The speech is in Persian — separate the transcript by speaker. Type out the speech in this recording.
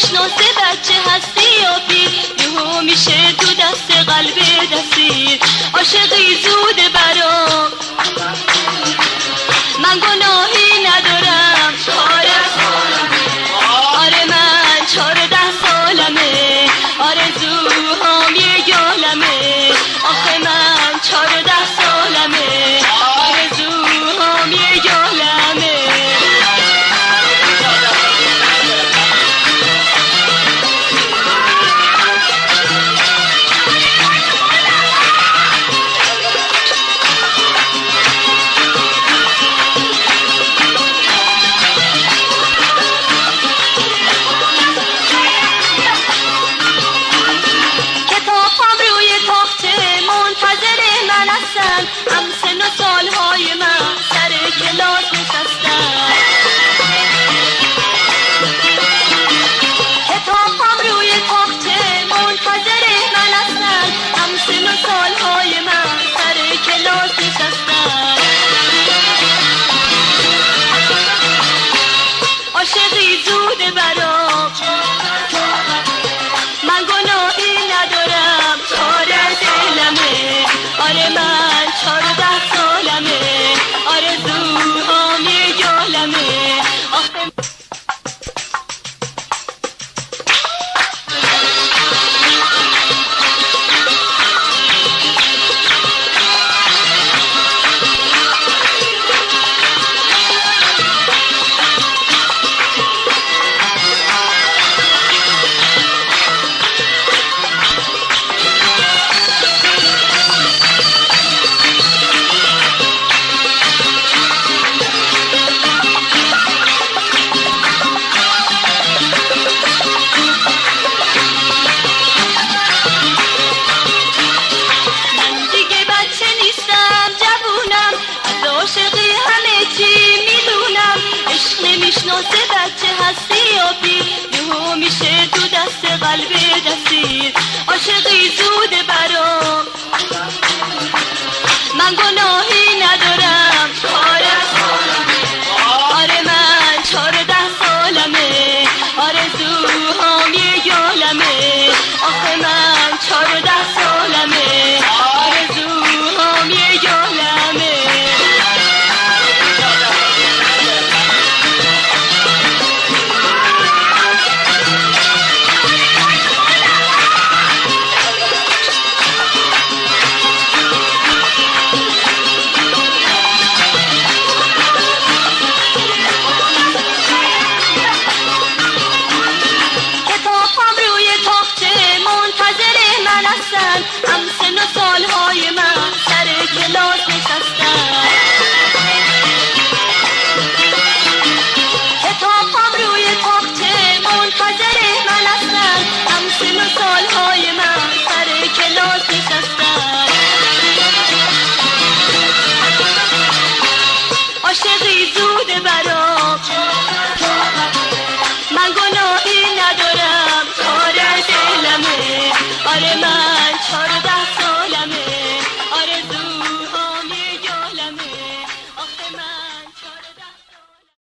Speaker 1: آشنا بچه هستی یا پیر؟ یهو میشه تو دست قلب دستی. عاشقی زود the varón. تازه بچه هستی آبی پیر یهو میشه تو دست قلب دستیر عاشقی زود برام 可以吗？